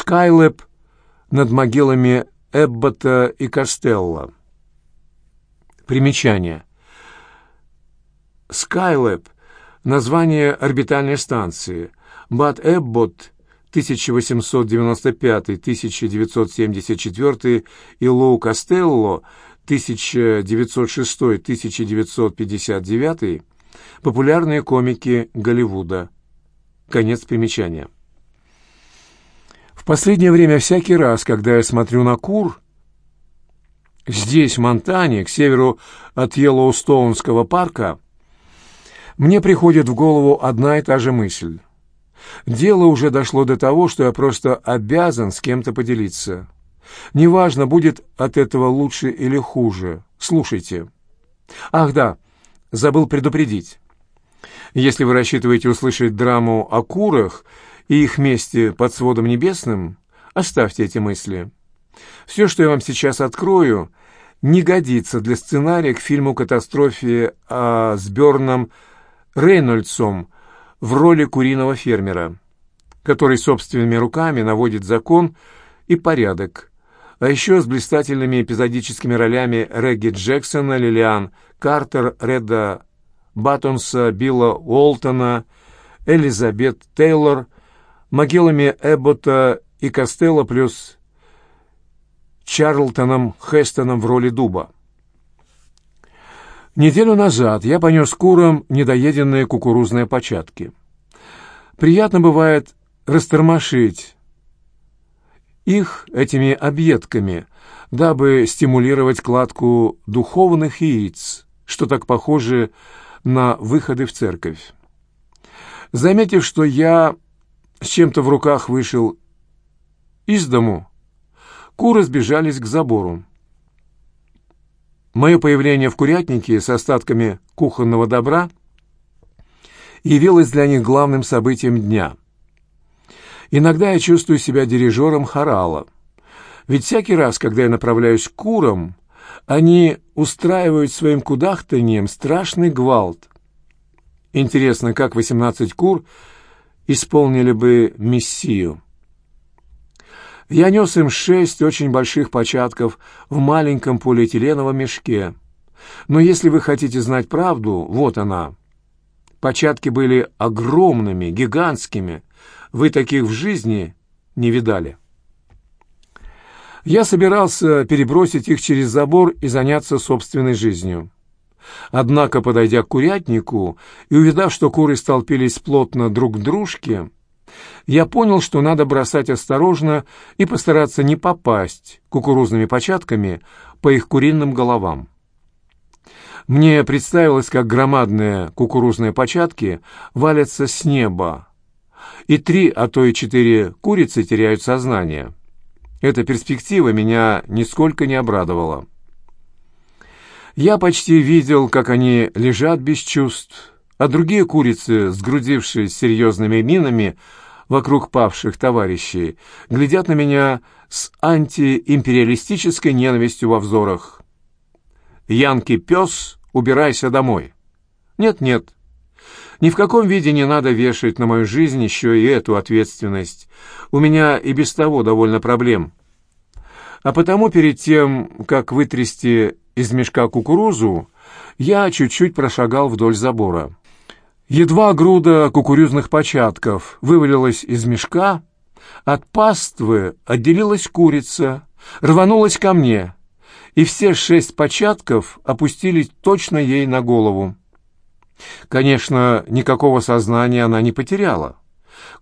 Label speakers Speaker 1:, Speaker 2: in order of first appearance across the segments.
Speaker 1: Скайлэб над могилами Эббота и Костелла. Примечание. Скайлэб — название орбитальной станции. Бат Эббот 1895-1974 и Лоу Костелло 1906-1959 популярные комики Голливуда. Конец примечания. В последнее время всякий раз, когда я смотрю на кур, здесь, в Монтане, к северу от Йеллоустоунского парка, мне приходит в голову одна и та же мысль. Дело уже дошло до того, что я просто обязан с кем-то поделиться. Неважно, будет от этого лучше или хуже. Слушайте. Ах, да, забыл предупредить. Если вы рассчитываете услышать драму о курах и их месте под сводом небесным, оставьте эти мысли. Все, что я вам сейчас открою, не годится для сценария к фильму «Катастрофе» о, с Берном Рейнольдсом в роли куриного фермера, который собственными руками наводит закон и порядок, а еще с блистательными эпизодическими ролями Регги Джексона, Лилиан Картер, Реда Баттонса, Билла Уолтона, Элизабет Тейлор, могилами Эббота и Костелло плюс Чарлтоном Хестоном в роли дуба. Неделю назад я понес курам недоеденные кукурузные початки. Приятно бывает растормошить их этими объедками, дабы стимулировать кладку духовных яиц, что так похоже на выходы в церковь. Заметив, что я с чем-то в руках вышел из дому, куры сбежались к забору. Мое появление в курятнике с остатками кухонного добра явилось для них главным событием дня. Иногда я чувствую себя дирижером хорала, ведь всякий раз, когда я направляюсь к курам, они устраивают своим кудахтанием страшный гвалт. Интересно, как восемнадцать кур исполнили бы миссию. Я нес им шесть очень больших початков в маленьком полиэтиленовом мешке. Но если вы хотите знать правду, вот она. Початки были огромными, гигантскими. Вы таких в жизни не видали. Я собирался перебросить их через забор и заняться собственной жизнью. Однако, подойдя к курятнику и увидав, что куры столпились плотно друг к дружке, я понял, что надо бросать осторожно и постараться не попасть кукурузными початками по их куриным головам. Мне представилось, как громадные кукурузные початки валятся с неба, и три, а то и четыре курицы теряют сознание. Эта перспектива меня нисколько не обрадовала. Я почти видел, как они лежат без чувств, а другие курицы, сгрудившись серьезными минами, вокруг павших товарищей, глядят на меня с антиимпериалистической ненавистью во взорах. «Янки, пес, убирайся домой!» «Нет-нет, ни в каком виде не надо вешать на мою жизнь еще и эту ответственность. У меня и без того довольно проблем. А потому перед тем, как вытрясти из мешка кукурузу, я чуть-чуть прошагал вдоль забора. Едва груда кукурузных початков вывалилась из мешка, от паствы отделилась курица, рванулась ко мне, и все шесть початков опустились точно ей на голову. Конечно, никакого сознания она не потеряла.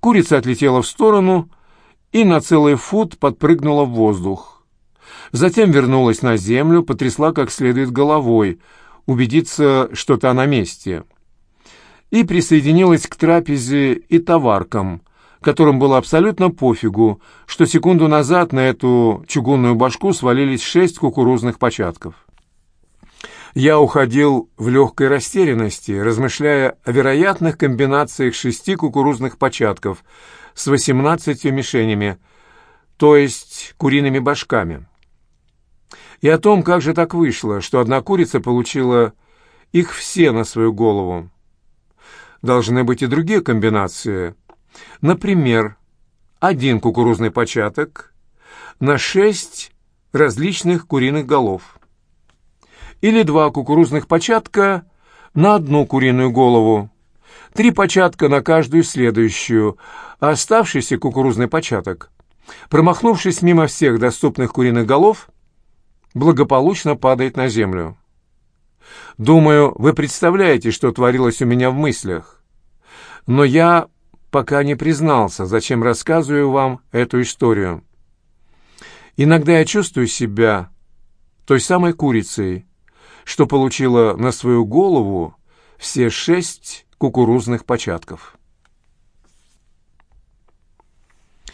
Speaker 1: Курица отлетела в сторону и на целый фут подпрыгнула в воздух. Затем вернулась на землю, потрясла как следует головой, убедиться, что та на месте — и присоединилась к трапезе и товаркам, которым было абсолютно пофигу, что секунду назад на эту чугунную башку свалились шесть кукурузных початков. Я уходил в легкой растерянности, размышляя о вероятных комбинациях шести кукурузных початков с восемнадцатью мишенями, то есть куриными башками. И о том, как же так вышло, что одна курица получила их все на свою голову должны быть и другие комбинации. Например, один кукурузный початок на шесть различных куриных голов. Или два кукурузных початка на одну куриную голову, три початка на каждую следующую, а оставшийся кукурузный початок, промахнувшись мимо всех доступных куриных голов, благополучно падает на землю. Думаю, вы представляете, что творилось у меня в мыслях. Но я пока не признался, зачем рассказываю вам эту историю. Иногда я чувствую себя той самой курицей, что получила на свою голову все шесть кукурузных початков.